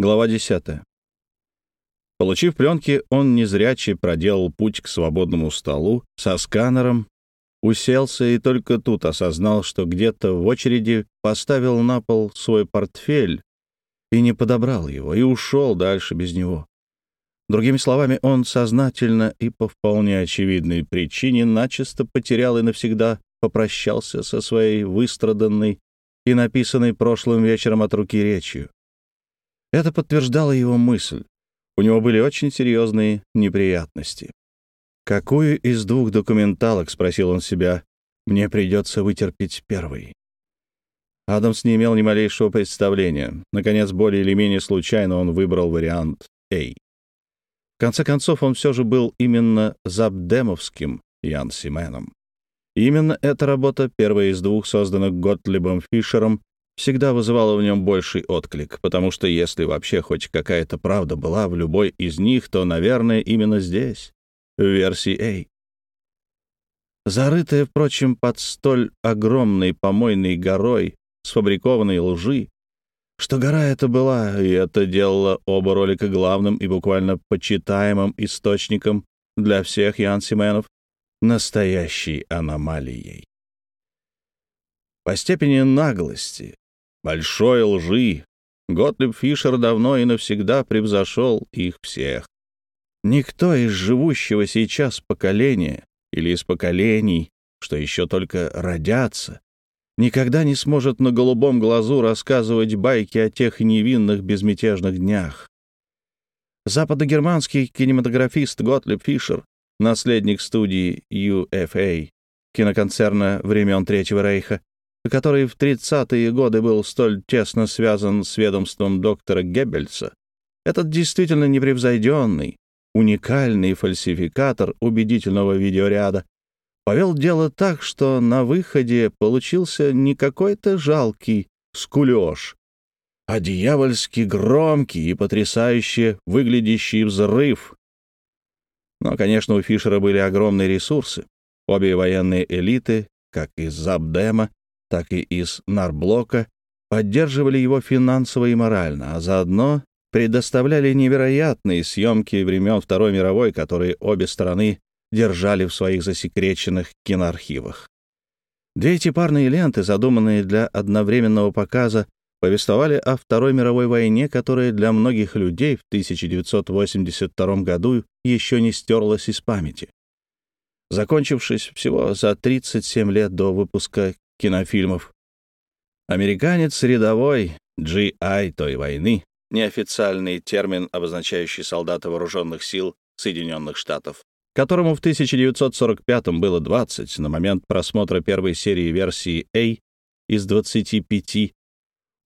Глава 10. Получив пленки, он незряче проделал путь к свободному столу со сканером, уселся и только тут осознал, что где-то в очереди поставил на пол свой портфель и не подобрал его, и ушел дальше без него. Другими словами, он сознательно и по вполне очевидной причине начисто потерял и навсегда попрощался со своей выстраданной и написанной прошлым вечером от руки речью. Это подтверждало его мысль. У него были очень серьезные неприятности. «Какую из двух документалок, — спросил он себя, — мне придется вытерпеть первый?» Адамс не имел ни малейшего представления. Наконец, более или менее случайно он выбрал вариант A. В конце концов, он все же был именно Забдемовским Ян Сименом. Именно эта работа, первая из двух, созданных Готлибом Фишером, всегда вызывало в нем больший отклик, потому что если вообще хоть какая-то правда была в любой из них, то, наверное, именно здесь, в версии A. Зарытая, впрочем, под столь огромной помойной горой сфабрикованной лжи, что гора эта была, и это делало оба ролика главным и буквально почитаемым источником для всех Янсименов, настоящей аномалией. По степени наглости, большой лжи. Готлиб Фишер давно и навсегда превзошел их всех. Никто из живущего сейчас поколения или из поколений, что еще только родятся, никогда не сможет на голубом глазу рассказывать байки о тех невинных безмятежных днях. Западногерманский кинематографист Готлиб Фишер, наследник студии UFA, киноконцерна времен Третьего Рейха, который в 30-е годы был столь тесно связан с ведомством доктора Геббельса, этот действительно непревзойденный, уникальный фальсификатор убедительного видеоряда, повел дело так, что на выходе получился не какой-то жалкий скулеж, а дьявольски громкий и потрясающе выглядящий взрыв. Но, конечно, у Фишера были огромные ресурсы. Обе военные элиты, как из Забдема, так и из Нарблока, поддерживали его финансово и морально, а заодно предоставляли невероятные съемки времен Второй мировой, которые обе стороны держали в своих засекреченных киноархивах. Две эти парные ленты, задуманные для одновременного показа, повествовали о Второй мировой войне, которая для многих людей в 1982 году еще не стерлась из памяти. Закончившись всего за 37 лет до выпуска кинофильмов. Американец рядовой, GI той войны, неофициальный термин, обозначающий солдата вооруженных сил Соединенных Штатов, которому в 1945 было 20 на момент просмотра первой серии версии A из 25,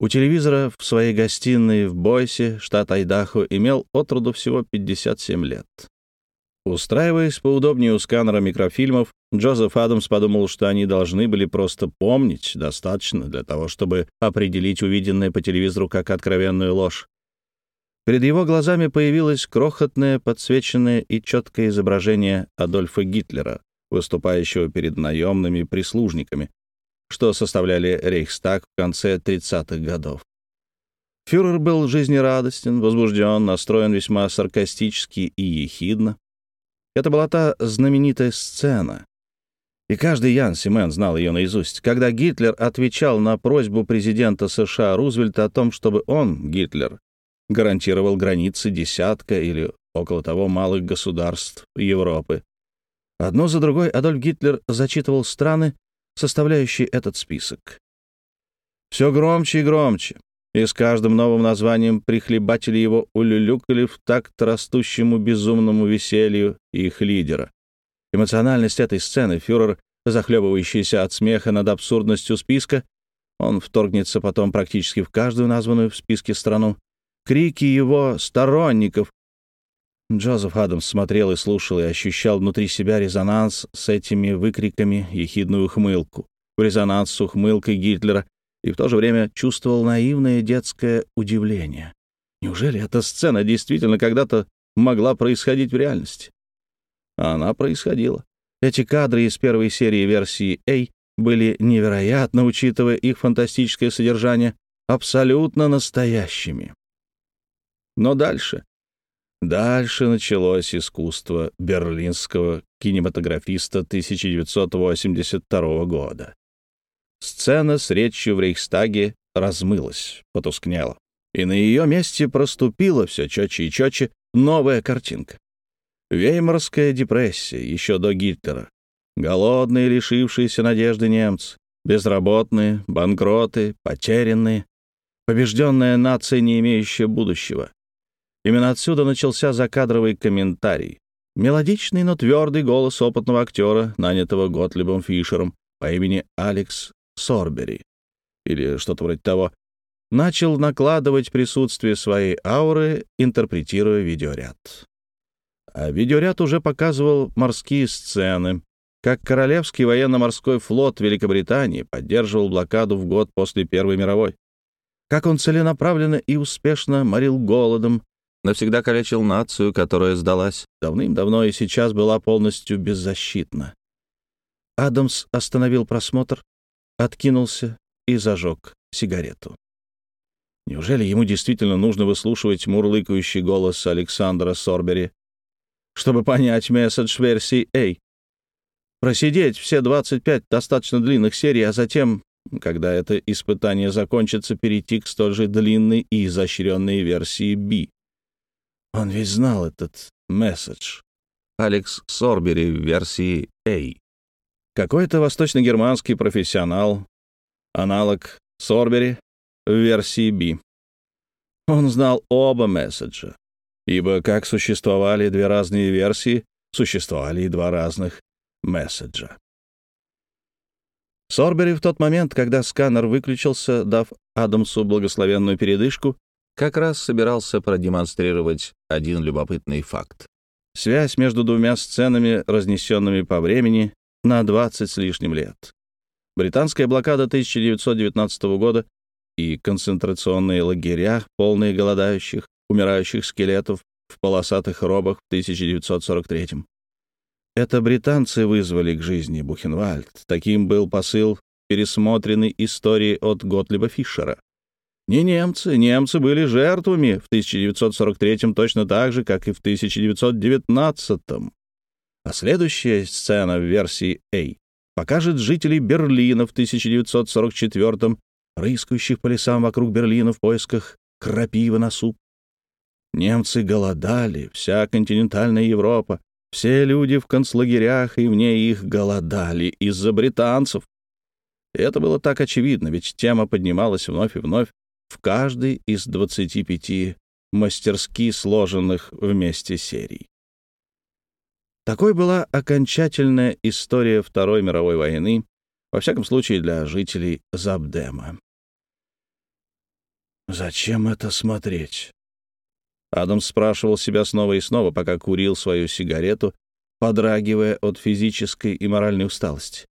у телевизора в своей гостиной в Бойсе, штат Айдахо, имел отроду всего 57 лет. Устраиваясь поудобнее у сканера микрофильмов, Джозеф Адамс подумал, что они должны были просто помнить достаточно для того, чтобы определить увиденное по телевизору как откровенную ложь. Перед его глазами появилось крохотное, подсвеченное и четкое изображение Адольфа Гитлера, выступающего перед наемными прислужниками, что составляли Рейхстаг в конце 30-х годов. Фюрер был жизнерадостен, возбужден, настроен весьма саркастически и ехидно. Это была та знаменитая сцена. И каждый Ян Симен знал ее наизусть, когда Гитлер отвечал на просьбу президента США Рузвельта о том, чтобы он, Гитлер, гарантировал границы десятка или около того малых государств Европы. Одно за другой Адольф Гитлер зачитывал страны, составляющие этот список. Все громче и громче и с каждым новым названием прихлебатели его улюлюкали в такт растущему безумному веселью их лидера. Эмоциональность этой сцены, фюрер, захлебывающийся от смеха над абсурдностью списка, он вторгнется потом практически в каждую названную в списке страну, крики его сторонников. Джозеф Адамс смотрел и слушал и ощущал внутри себя резонанс с этими выкриками, ехидную ухмылку, резонанс с ухмылкой Гитлера, и в то же время чувствовал наивное детское удивление. Неужели эта сцена действительно когда-то могла происходить в реальности? Она происходила. Эти кадры из первой серии версии A были невероятно, учитывая их фантастическое содержание, абсолютно настоящими. Но дальше... Дальше началось искусство берлинского кинематографиста 1982 года. Сцена с речью в Рейхстаге размылась, потускнела. И на ее месте проступила все четче и четче новая картинка. Веймарская депрессия еще до Гитлера. Голодные, лишившиеся надежды немцы. Безработные, банкроты, потерянные. Побежденная нация, не имеющая будущего. Именно отсюда начался закадровый комментарий. Мелодичный, но твердый голос опытного актера, нанятого Готлибом Фишером по имени Алекс Сорбери, или что-то вроде того, начал накладывать присутствие своей ауры, интерпретируя видеоряд. А видеоряд уже показывал морские сцены, как Королевский военно-морской флот Великобритании поддерживал блокаду в год после Первой мировой, как он целенаправленно и успешно морил голодом. Навсегда калечил нацию, которая сдалась. Давным-давно и сейчас была полностью беззащитна. Адамс остановил просмотр, откинулся и зажег сигарету. Неужели ему действительно нужно выслушивать мурлыкающий голос Александра Сорбери, чтобы понять месседж версии A? Просидеть все 25 достаточно длинных серий, а затем, когда это испытание закончится, перейти к столь же длинной и изощренной версии B. Он ведь знал этот месседж. Алекс Сорбери в версии A. Какой-то восточно-германский профессионал, аналог Сорбери в версии B. Он знал оба месседжа, ибо как существовали две разные версии, существовали и два разных месседжа. Сорбери в тот момент, когда сканер выключился, дав Адамсу благословенную передышку, как раз собирался продемонстрировать один любопытный факт. Связь между двумя сценами, разнесенными по времени на 20 с лишним лет. Британская блокада 1919 года и концентрационные лагеря, полные голодающих, умирающих скелетов в полосатых робах в 1943 Это британцы вызвали к жизни Бухенвальд. Таким был посыл пересмотренной истории от Готлиба Фишера. Не немцы. Немцы были жертвами в 1943 точно так же, как и в 1919 А следующая сцена в версии A покажет жителей Берлина в 1944 рыскающих по лесам вокруг Берлина в поисках крапивы на суп. Немцы голодали, вся континентальная Европа, все люди в концлагерях и вне их голодали из-за британцев. Это было так очевидно, ведь тема поднималась вновь и вновь, в каждой из 25 мастерски сложенных вместе серий. Такой была окончательная история Второй мировой войны, во всяком случае для жителей Забдема. «Зачем это смотреть?» Адам спрашивал себя снова и снова, пока курил свою сигарету, подрагивая от физической и моральной усталости.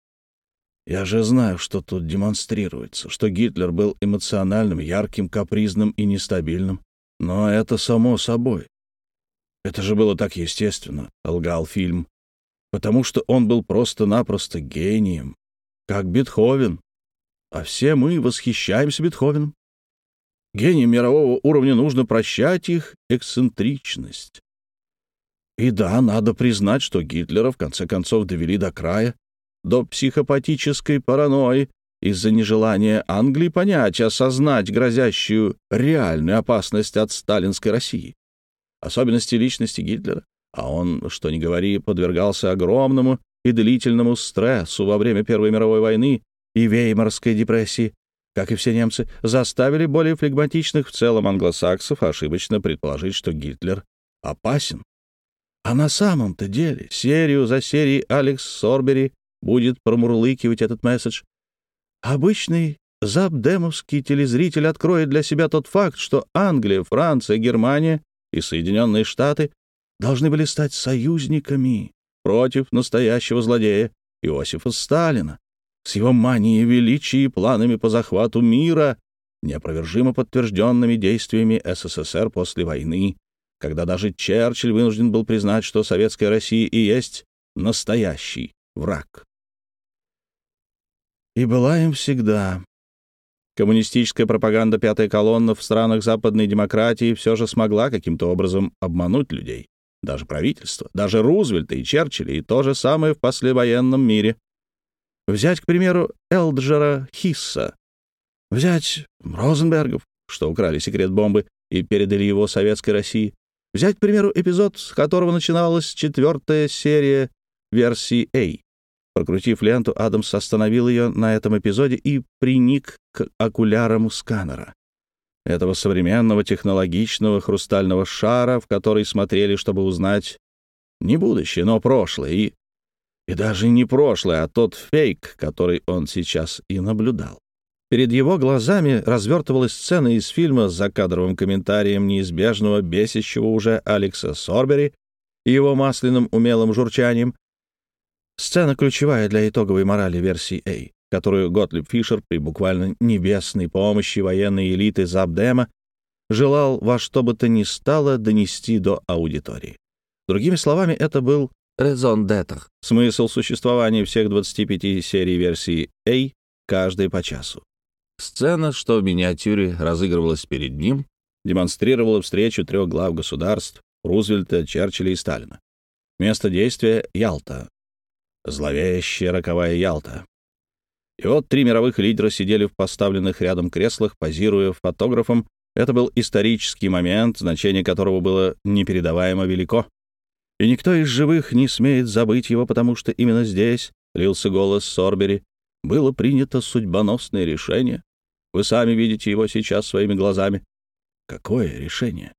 Я же знаю, что тут демонстрируется, что Гитлер был эмоциональным, ярким, капризным и нестабильным. Но это само собой. Это же было так естественно, — лгал фильм. Потому что он был просто-напросто гением, как Бетховен. А все мы восхищаемся Бетховеном. Гениям мирового уровня нужно прощать их эксцентричность. И да, надо признать, что Гитлера в конце концов довели до края, до психопатической паранойи из-за нежелания Англии понять, осознать грозящую реальную опасность от сталинской России. Особенности личности Гитлера, а он, что ни говори, подвергался огромному и длительному стрессу во время Первой мировой войны и Веймарской депрессии, как и все немцы, заставили более флегматичных в целом англосаксов ошибочно предположить, что Гитлер опасен. А на самом-то деле серию за серией Алекс Сорбери будет промурлыкивать этот месседж. Обычный запдемовский телезритель откроет для себя тот факт, что Англия, Франция, Германия и Соединенные Штаты должны были стать союзниками против настоящего злодея Иосифа Сталина с его манией величия и планами по захвату мира, неопровержимо подтвержденными действиями СССР после войны, когда даже Черчилль вынужден был признать, что советская Россия и есть настоящий враг и была им всегда. Коммунистическая пропаганда «Пятая колонна» в странах западной демократии все же смогла каким-то образом обмануть людей. Даже правительство, даже Рузвельта и Черчилля, и то же самое в послевоенном мире. Взять, к примеру, Элджера Хисса. Взять Розенбергов, что украли секрет бомбы и передали его советской России. Взять, к примеру, эпизод, с которого начиналась четвертая серия версии A. Прокрутив ленту, Адамс остановил ее на этом эпизоде и приник к окулярам сканера. Этого современного технологичного хрустального шара, в который смотрели, чтобы узнать не будущее, но прошлое, и, и даже не прошлое, а тот фейк, который он сейчас и наблюдал. Перед его глазами развертывалась сцена из фильма с закадровым комментарием неизбежного, бесящего уже Алекса Сорбери и его масляным умелым журчанием. Сцена ключевая для итоговой морали версии A, которую Готлиб Фишер при буквально небесной помощи военной элиты Забдема желал во что бы то ни стало донести до аудитории. Другими словами, это был «резон d'être» — смысл существования всех 25 серий версии A, каждой по часу. Сцена, что в миниатюре разыгрывалась перед ним, демонстрировала встречу трех глав государств — Рузвельта, Черчилля и Сталина. Место действия — Ялта. Зловещая роковая Ялта. И вот три мировых лидера сидели в поставленных рядом креслах, позируя фотографом. Это был исторический момент, значение которого было непередаваемо велико. И никто из живых не смеет забыть его, потому что именно здесь, — лился голос Сорбери, — было принято судьбоносное решение, вы сами видите его сейчас своими глазами. Какое решение?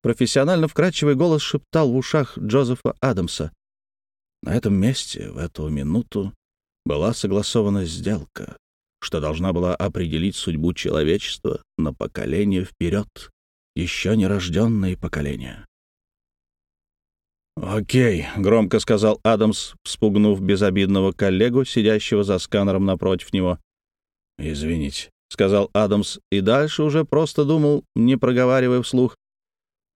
Профессионально вкрадчивый голос шептал в ушах Джозефа Адамса. На этом месте, в эту минуту, была согласована сделка, что должна была определить судьбу человечества на поколение вперед, еще нерожденные поколения. «Окей», — громко сказал Адамс, вспугнув безобидного коллегу, сидящего за сканером напротив него. «Извините сказал Адамс, и дальше уже просто думал, не проговаривая вслух.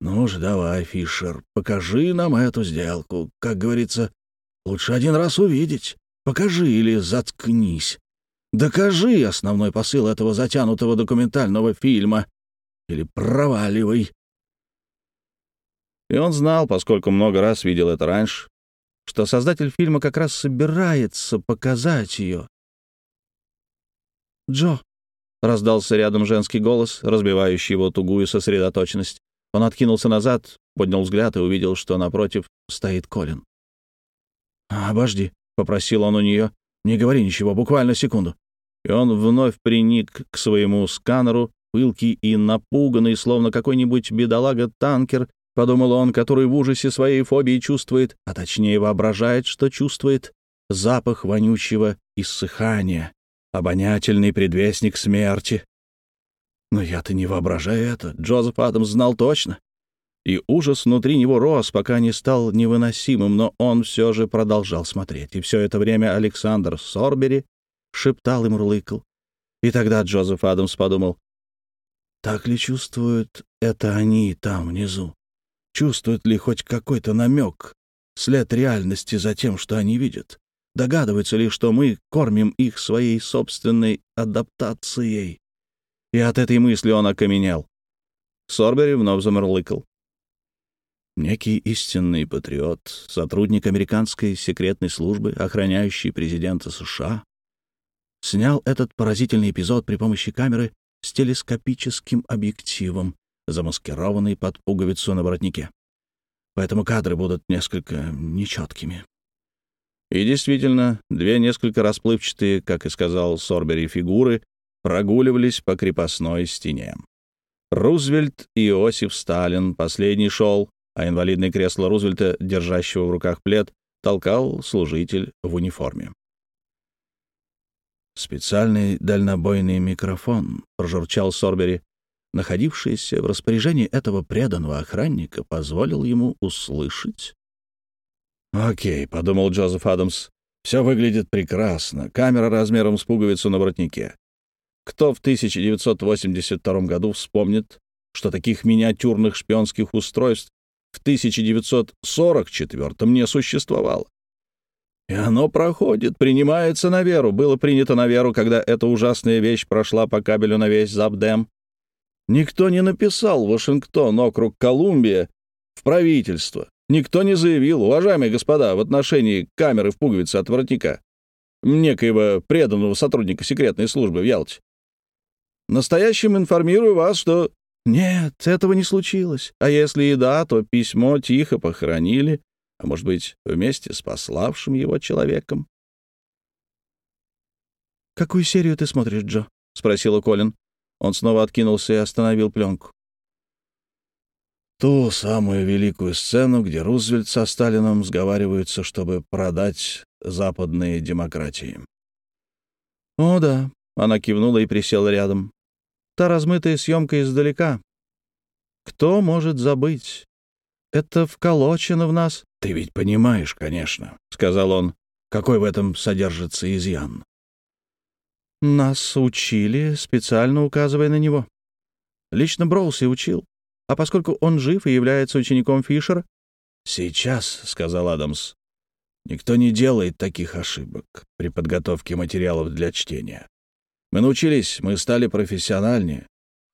«Ну же, давай, Фишер, покажи нам эту сделку. Как говорится, лучше один раз увидеть. Покажи или заткнись. Докажи основной посыл этого затянутого документального фильма. Или проваливай». И он знал, поскольку много раз видел это раньше, что создатель фильма как раз собирается показать ее. «Джо», — раздался рядом женский голос, разбивающий его тугую сосредоточенность. Он откинулся назад, поднял взгляд и увидел, что напротив стоит Колин. «Обожди», — попросил он у нее. «Не говори ничего, буквально секунду». И он вновь приник к своему сканеру, пылкий и напуганный, словно какой-нибудь бедолага-танкер, подумал он, который в ужасе своей фобии чувствует, а точнее воображает, что чувствует, запах вонючего иссыхания, обонятельный предвестник смерти. Но я-то не воображаю это. Джозеф Адамс знал точно. И ужас внутри него рос, пока не стал невыносимым, но он все же продолжал смотреть. И все это время Александр Сорбери шептал и мурлыкал. И тогда Джозеф Адамс подумал, так ли чувствуют это они там внизу? Чувствуют ли хоть какой-то намек, след реальности за тем, что они видят? Догадываются ли, что мы кормим их своей собственной адаптацией? И от этой мысли он окаменел. Сорбери вновь замурлыкал. Некий истинный патриот, сотрудник американской секретной службы, охраняющий президента США, снял этот поразительный эпизод при помощи камеры с телескопическим объективом, замаскированной под пуговицу на воротнике. Поэтому кадры будут несколько нечеткими. И действительно, две несколько расплывчатые, как и сказал Сорбери, фигуры прогуливались по крепостной стене. Рузвельт и Иосиф Сталин, последний шел, а инвалидное кресло Рузвельта, держащего в руках плед, толкал служитель в униформе. «Специальный дальнобойный микрофон», — прожурчал Сорбери, находившийся в распоряжении этого преданного охранника, позволил ему услышать «Окей», — подумал Джозеф Адамс, — «все выглядит прекрасно. Камера размером с пуговицу на воротнике. Кто в 1982 году вспомнит, что таких миниатюрных шпионских устройств в 1944 не существовало? И оно проходит, принимается на веру. Было принято на веру, когда эта ужасная вещь прошла по кабелю на весь Забдем. Никто не написал Вашингтон, округ Колумбия, в правительство. Никто не заявил, уважаемые господа, в отношении камеры в пуговице от воротника, некоего преданного сотрудника секретной службы в Ялте. Настоящим информирую вас, что нет, этого не случилось. А если и да, то письмо тихо похоронили, а может быть, вместе с пославшим его человеком. «Какую серию ты смотришь, Джо?» — спросила Колин. Он снова откинулся и остановил пленку. Ту самую великую сцену, где Рузвельт со Сталином сговариваются, чтобы продать западные демократии. «О, да», — она кивнула и присела рядом. «Та размытая съемка издалека. Кто может забыть? Это вколочено в нас». «Ты ведь понимаешь, конечно», — сказал он, — «какой в этом содержится изъян». «Нас учили, специально указывая на него. Лично Броуси учил. А поскольку он жив и является учеником Фишера... «Сейчас», — сказал Адамс, — «никто не делает таких ошибок при подготовке материалов для чтения. Мы научились, мы стали профессиональнее.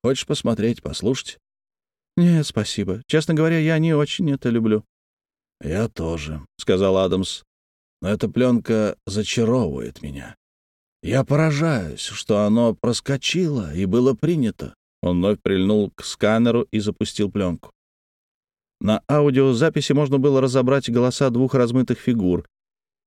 Хочешь посмотреть, послушать?» «Нет, спасибо. Честно говоря, я не очень это люблю». «Я тоже», — сказал Адамс. «Но эта пленка зачаровывает меня. Я поражаюсь, что оно проскочило и было принято. Он вновь прильнул к сканеру и запустил пленку. На аудиозаписи можно было разобрать голоса двух размытых фигур.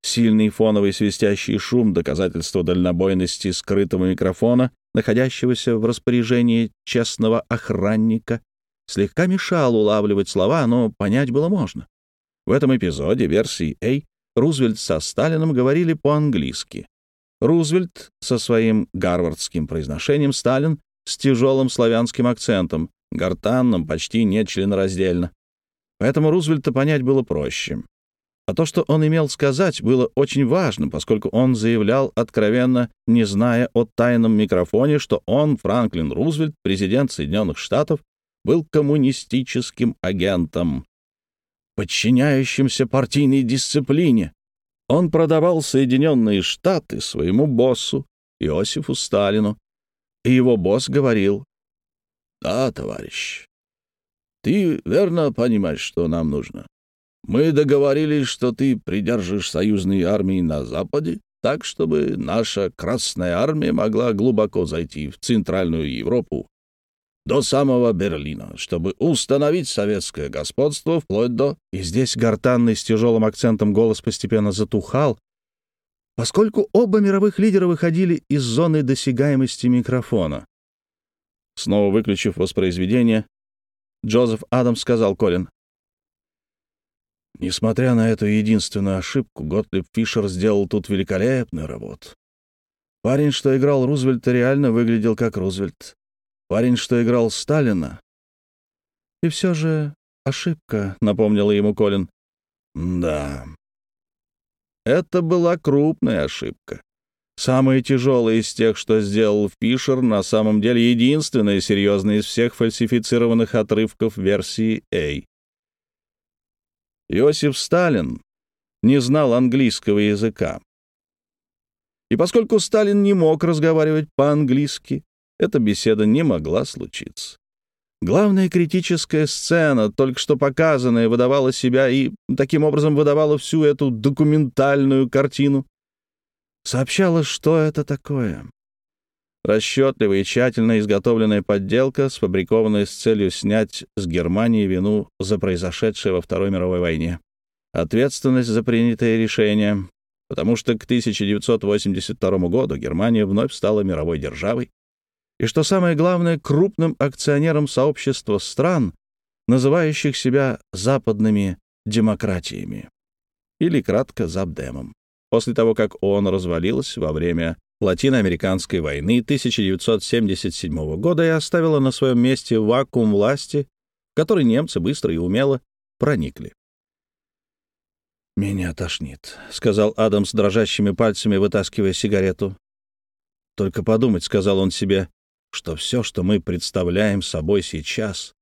Сильный фоновый свистящий шум — доказательство дальнобойности скрытого микрофона, находящегося в распоряжении честного охранника, слегка мешал улавливать слова, но понять было можно. В этом эпизоде версии A Рузвельт со Сталином говорили по-английски. Рузвельт со своим гарвардским произношением, Сталин с тяжелым славянским акцентом, гортанным, почти нечленораздельно. Поэтому Рузвельта понять было проще. А то, что он имел сказать, было очень важно, поскольку он заявлял откровенно, не зная о тайном микрофоне, что он, Франклин Рузвельт, президент Соединенных Штатов, был коммунистическим агентом, подчиняющимся партийной дисциплине. Он продавал Соединенные Штаты своему боссу, Иосифу Сталину, и его босс говорил, «Да, товарищ, ты верно понимаешь, что нам нужно. Мы договорились, что ты придержишь союзные армии на Западе, так, чтобы наша Красная Армия могла глубоко зайти в Центральную Европу до самого Берлина, чтобы установить советское господство вплоть до...» И здесь гортанный с тяжелым акцентом голос постепенно затухал, поскольку оба мировых лидера выходили из зоны досягаемости микрофона. Снова выключив воспроизведение, Джозеф Адамс сказал Колин. Несмотря на эту единственную ошибку, Готлиб Фишер сделал тут великолепную работу. Парень, что играл Рузвельта, реально выглядел как Рузвельт. Парень, что играл Сталина... «И все же ошибка», — напомнила ему Колин. «Да, это была крупная ошибка. Самая тяжелая из тех, что сделал Фишер, на самом деле единственная серьезная из всех фальсифицированных отрывков версии A. Иосиф Сталин не знал английского языка. И поскольку Сталин не мог разговаривать по-английски, эта беседа не могла случиться. Главная критическая сцена, только что показанная, выдавала себя и таким образом выдавала всю эту документальную картину. Сообщала, что это такое. Расчетливая и тщательно изготовленная подделка, сфабрикованная с целью снять с Германии вину за произошедшее во Второй мировой войне. Ответственность за принятое решение, потому что к 1982 году Германия вновь стала мировой державой, и, что самое главное, крупным акционером сообщества стран, называющих себя западными демократиями, или кратко Запдемом. После того, как ООН развалилась во время Латиноамериканской войны 1977 года и оставила на своем месте вакуум власти, в который немцы быстро и умело проникли. «Меня тошнит», — сказал Адам с дрожащими пальцами, вытаскивая сигарету. «Только подумать», — сказал он себе, что все, что мы представляем собой сейчас,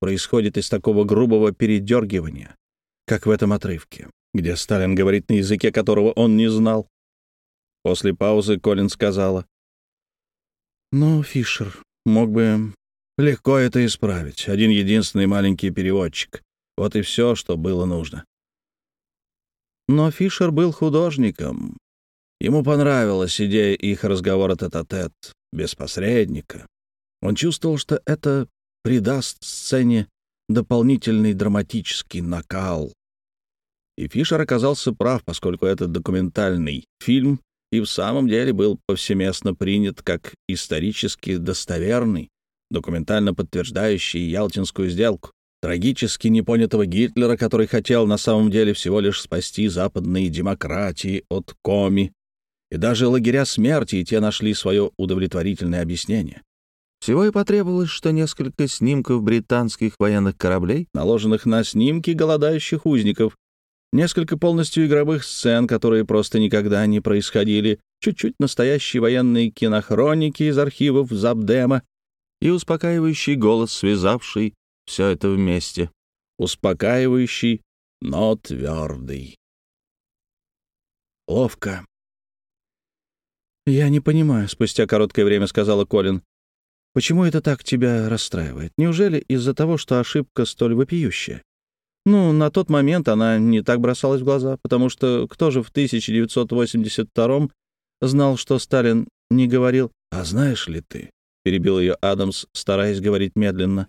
происходит из такого грубого передергивания, как в этом отрывке. где Сталин говорит на языке, которого он не знал. После паузы Колин сказала. «Ну, Фишер мог бы легко это исправить. Один единственный маленький переводчик. Вот и все, что было нужно. Но Фишер был художником. Ему понравилась идея их разговора тет-а-тет, -тет, без посредника. Он чувствовал, что это придаст сцене дополнительный драматический накал. И Фишер оказался прав, поскольку этот документальный фильм и в самом деле был повсеместно принят как исторически достоверный, документально подтверждающий Ялтинскую сделку, трагически непонятого Гитлера, который хотел на самом деле всего лишь спасти западные демократии от коми, и даже лагеря смерти, и те нашли свое удовлетворительное объяснение. Всего и потребовалось, что несколько снимков британских военных кораблей, наложенных на снимки голодающих узников, Несколько полностью игровых сцен, которые просто никогда не происходили, чуть-чуть настоящие военные кинохроники из архивов Забдема и успокаивающий голос, связавший все это вместе. Успокаивающий, но твердый. Ловко. «Я не понимаю», — спустя короткое время сказала Колин. «Почему это так тебя расстраивает? Неужели из-за того, что ошибка столь вопиющая?» Ну, на тот момент она не так бросалась в глаза, потому что кто же в 1982 знал, что Сталин не говорил «А знаешь ли ты?» — перебил ее Адамс, стараясь говорить медленно.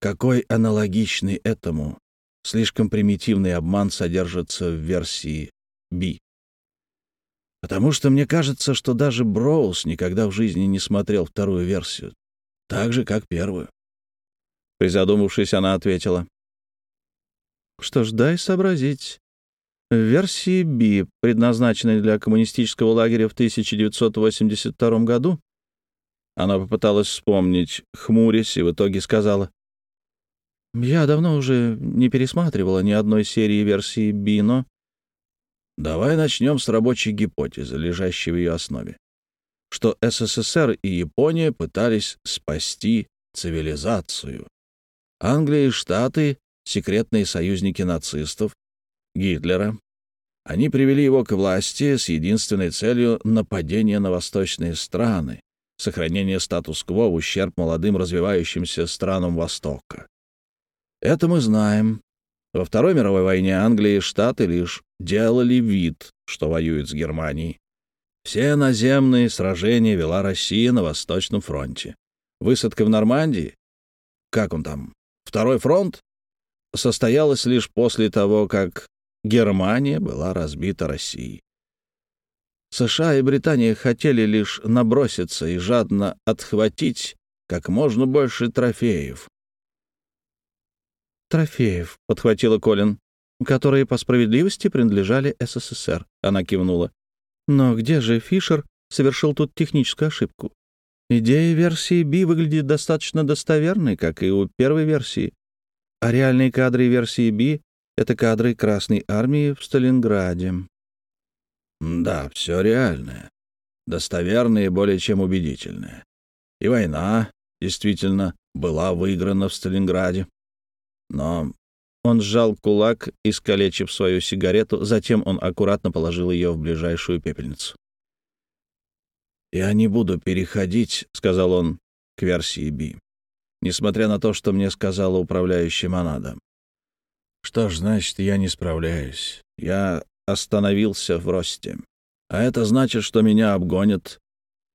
«Какой аналогичный этому слишком примитивный обман содержится в версии B?» Потому что мне кажется, что даже Броуз никогда в жизни не смотрел вторую версию, так же, как первую. Призадумавшись, она ответила. Что ж, дай сообразить. В версии B, предназначенной для коммунистического лагеря в 1982 году, она попыталась вспомнить, хмурясь, и в итоге сказала, «Я давно уже не пересматривала ни одной серии версии B, но...» «Давай начнем с рабочей гипотезы, лежащей в ее основе, что СССР и Япония пытались спасти цивилизацию. Англия и Штаты секретные союзники нацистов, Гитлера. Они привели его к власти с единственной целью нападения на восточные страны, сохранения статус-кво в ущерб молодым развивающимся странам Востока. Это мы знаем. Во Второй мировой войне Англия и Штаты лишь делали вид, что воюют с Германией. Все наземные сражения вела Россия на Восточном фронте. Высадка в Нормандии? Как он там? Второй фронт? состоялась лишь после того, как Германия была разбита Россией. США и Британия хотели лишь наброситься и жадно отхватить как можно больше трофеев. «Трофеев», — подхватила Колин, — «которые по справедливости принадлежали СССР», — она кивнула. «Но где же Фишер совершил тут техническую ошибку? Идея версии B выглядит достаточно достоверной, как и у первой версии. А реальные кадры версии B — это кадры Красной Армии в Сталинграде. Да, все реальное. Достоверное и более чем убедительное. И война, действительно, была выиграна в Сталинграде. Но он сжал кулак, искалечив свою сигарету, затем он аккуратно положил ее в ближайшую пепельницу. «Я не буду переходить», — сказал он, — «к версии B несмотря на то, что мне сказала управляющая Монада. Что ж, значит, я не справляюсь. Я остановился в росте. А это значит, что меня обгонят.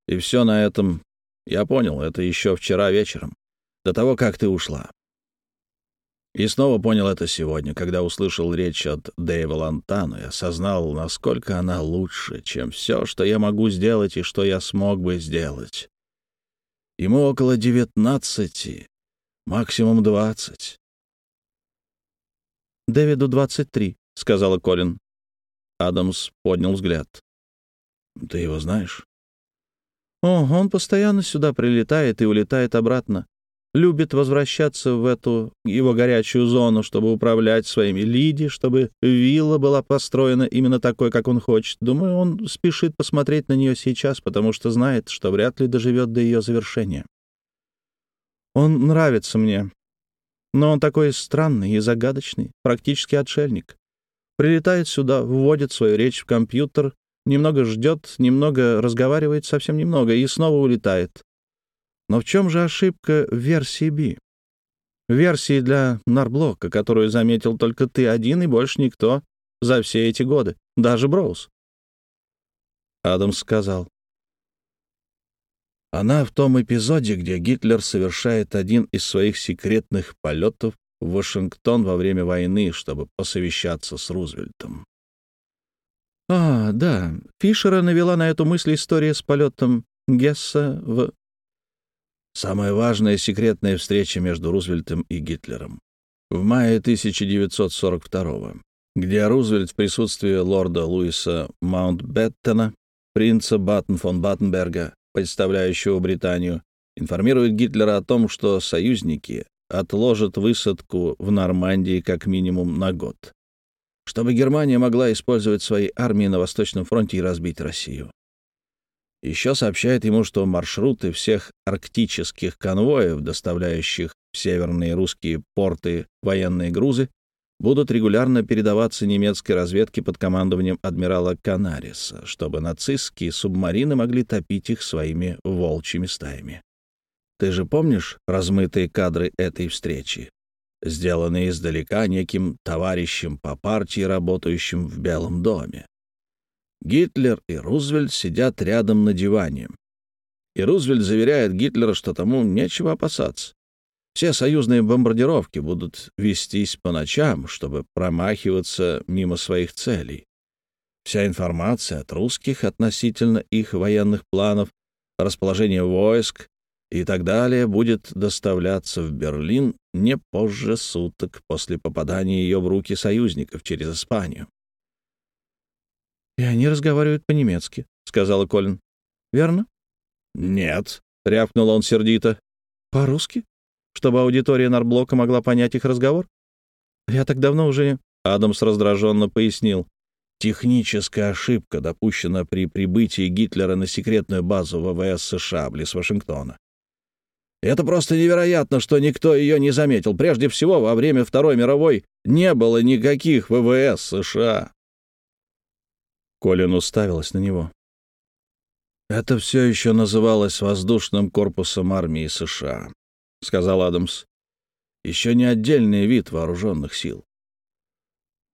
И все на этом... Я понял, это еще вчера вечером, до того, как ты ушла. И снова понял это сегодня, когда услышал речь от Дэйва Лантану и осознал, насколько она лучше, чем все, что я могу сделать и что я смог бы сделать. Ему около девятнадцати, максимум двадцать. «Дэвиду двадцать три», — сказала Колин. Адамс поднял взгляд. «Ты его знаешь?» «О, он постоянно сюда прилетает и улетает обратно любит возвращаться в эту его горячую зону, чтобы управлять своими лиди, чтобы вилла была построена именно такой, как он хочет. Думаю, он спешит посмотреть на нее сейчас, потому что знает, что вряд ли доживет до ее завершения. Он нравится мне, но он такой странный и загадочный, практически отшельник. Прилетает сюда, вводит свою речь в компьютер, немного ждет, немного разговаривает, совсем немного, и снова улетает. Но в чем же ошибка в версии B? В версии для Нарблока, которую заметил только ты один и больше никто за все эти годы, даже Броуз. Адамс сказал. Она в том эпизоде, где Гитлер совершает один из своих секретных полетов в Вашингтон во время войны, чтобы посовещаться с Рузвельтом. А, да, Фишера навела на эту мысль история с полетом Гесса в... Самая важная секретная встреча между Рузвельтом и Гитлером. В мае 1942 где Рузвельт в присутствии лорда Луиса Маунтбеттена, принца Баттен фон Баттенберга, представляющего Британию, информирует Гитлера о том, что союзники отложат высадку в Нормандии как минимум на год, чтобы Германия могла использовать свои армии на Восточном фронте и разбить Россию. Еще сообщает ему, что маршруты всех арктических конвоев, доставляющих в северные русские порты военные грузы, будут регулярно передаваться немецкой разведке под командованием адмирала Канариса, чтобы нацистские субмарины могли топить их своими волчьими стаями. Ты же помнишь размытые кадры этой встречи, сделанные издалека неким товарищем по партии, работающим в Белом доме? Гитлер и Рузвельт сидят рядом на диване. И Рузвельт заверяет Гитлера, что тому нечего опасаться. Все союзные бомбардировки будут вестись по ночам, чтобы промахиваться мимо своих целей. Вся информация от русских относительно их военных планов, расположения войск и так далее будет доставляться в Берлин не позже суток после попадания ее в руки союзников через Испанию. «И они разговаривают по-немецки», — сказала Колин. «Верно?» «Нет», — рявкнул он сердито. «По-русски? Чтобы аудитория Нарблока могла понять их разговор? Я так давно уже...» Адамс раздраженно пояснил. Техническая ошибка допущена при прибытии Гитлера на секретную базу ВВС США близ Вашингтона. Это просто невероятно, что никто ее не заметил. Прежде всего, во время Второй мировой не было никаких ВВС США. Колин уставилась на него. «Это все еще называлось воздушным корпусом армии США», — сказал Адамс. «Еще не отдельный вид вооруженных сил.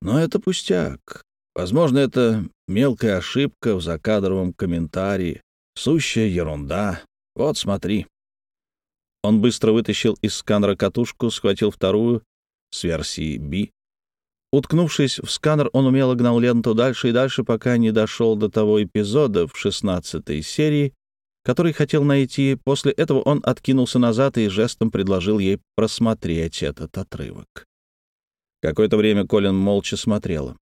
Но это пустяк. Возможно, это мелкая ошибка в закадровом комментарии, сущая ерунда. Вот смотри». Он быстро вытащил из сканера катушку, схватил вторую с версии B. Уткнувшись в сканер, он умело гнал ленту дальше и дальше, пока не дошел до того эпизода в шестнадцатой серии, который хотел найти. После этого он откинулся назад и жестом предложил ей просмотреть этот отрывок. Какое-то время Колин молча смотрела.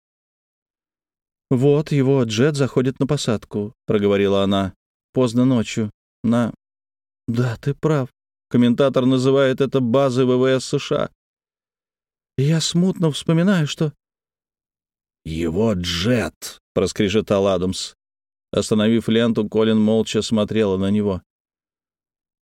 «Вот его джет заходит на посадку», — проговорила она. «Поздно ночью. На...» «Да, ты прав. Комментатор называет это базой ВВС США. Я смутно вспоминаю, что... «Его джет!» — проскрежетал Адамс. Остановив ленту, Колин молча смотрела на него.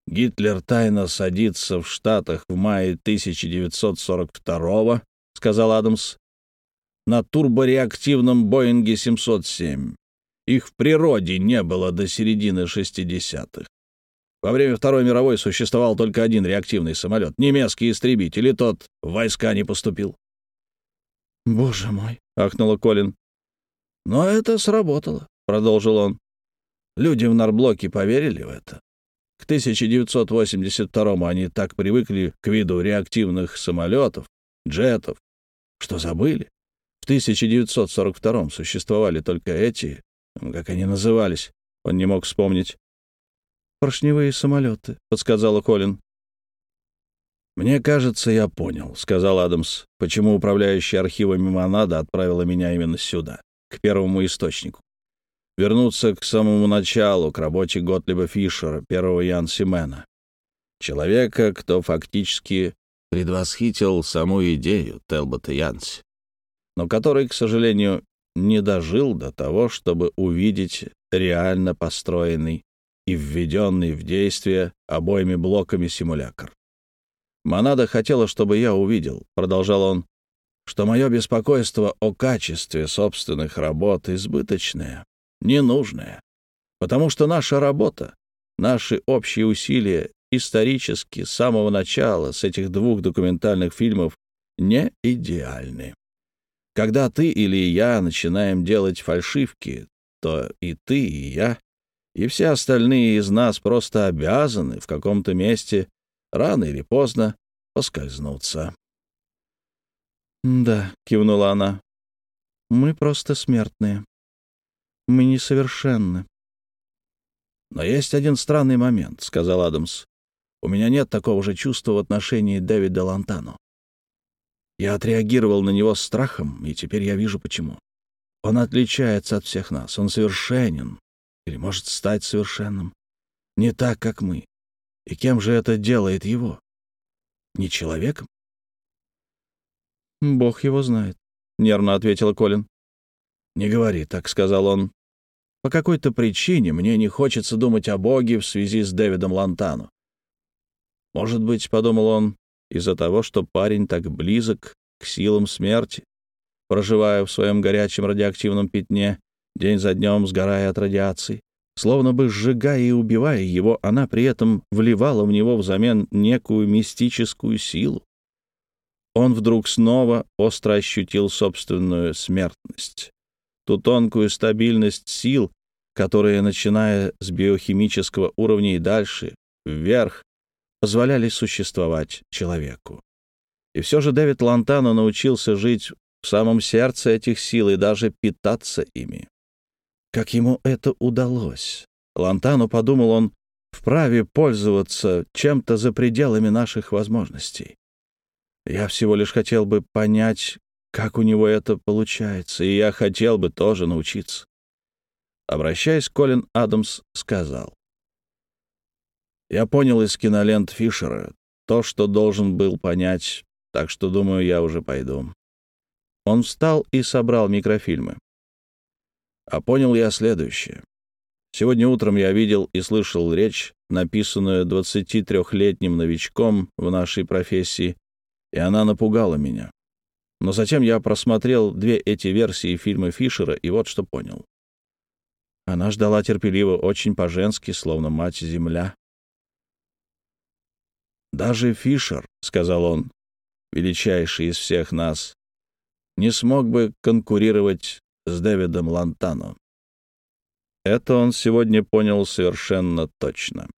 «Гитлер тайно садится в Штатах в мае 1942-го», — сказал Адамс, — «на турбореактивном Боинге 707. Их в природе не было до середины 60-х. Во время Второй мировой существовал только один реактивный самолет — немецкий истребитель, и тот в войска не поступил. «Боже мой!» — ахнула Колин. «Но это сработало», — продолжил он. «Люди в Нарблоке поверили в это. К 1982-му они так привыкли к виду реактивных самолетов, джетов, что забыли. В 1942-м существовали только эти, как они назывались, он не мог вспомнить, поршневые самолеты», — подсказала Колин. «Мне кажется, я понял», — сказал Адамс, «почему управляющая архивами Монада отправила меня именно сюда, к первому источнику. Вернуться к самому началу, к работе Готлиба Фишера, первого Ян Симена. Человека, кто фактически предвосхитил саму идею Телбота Янси, но который, к сожалению, не дожил до того, чтобы увидеть реально построенный и введенный в действие обоими блоками симулятор. «Монада хотела, чтобы я увидел», — продолжал он, что мое беспокойство о качестве собственных работ избыточное, ненужное, потому что наша работа, наши общие усилия исторически с самого начала с этих двух документальных фильмов не идеальны. Когда ты или я начинаем делать фальшивки, то и ты, и я, и все остальные из нас просто обязаны в каком-то месте рано или поздно поскользнуться. «Да», — кивнула она, — «мы просто смертные. Мы несовершенны». «Но есть один странный момент», — сказал Адамс. «У меня нет такого же чувства в отношении Дэвида Лантану. Я отреагировал на него страхом, и теперь я вижу, почему. Он отличается от всех нас, он совершенен, или может стать совершенным, не так, как мы. И кем же это делает его? Не человеком? «Бог его знает», — нервно ответила Колин. «Не говори так», — сказал он. «По какой-то причине мне не хочется думать о Боге в связи с Дэвидом Лантану. Может быть, — подумал он, из-за того, что парень так близок к силам смерти, проживая в своем горячем радиоактивном пятне, день за днем сгорая от радиации. Словно бы сжигая и убивая его, она при этом вливала в него взамен некую мистическую силу. Он вдруг снова остро ощутил собственную смертность, ту тонкую стабильность сил, которые, начиная с биохимического уровня и дальше, вверх, позволяли существовать человеку. И все же Дэвид Лантано научился жить в самом сердце этих сил и даже питаться ими. Как ему это удалось? Лантану, подумал он, вправе пользоваться чем-то за пределами наших возможностей. Я всего лишь хотел бы понять, как у него это получается, и я хотел бы тоже научиться. Обращаясь, Колин Адамс сказал. Я понял из кинолент Фишера то, что должен был понять, так что, думаю, я уже пойду. Он встал и собрал микрофильмы. А понял я следующее. Сегодня утром я видел и слышал речь, написанную 23-летним новичком в нашей профессии, и она напугала меня. Но затем я просмотрел две эти версии фильма Фишера, и вот что понял. Она ждала терпеливо, очень по-женски, словно мать-земля. «Даже Фишер, — сказал он, — величайший из всех нас, не смог бы конкурировать с Дэвидом Лантано. Это он сегодня понял совершенно точно.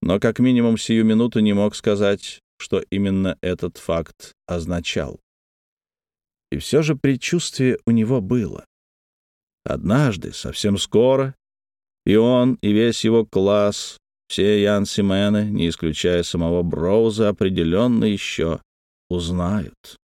Но как минимум сию минуту не мог сказать, что именно этот факт означал. И все же предчувствие у него было. Однажды, совсем скоро, и он, и весь его класс все Янсимены, не исключая самого Броуза, определенно еще узнают.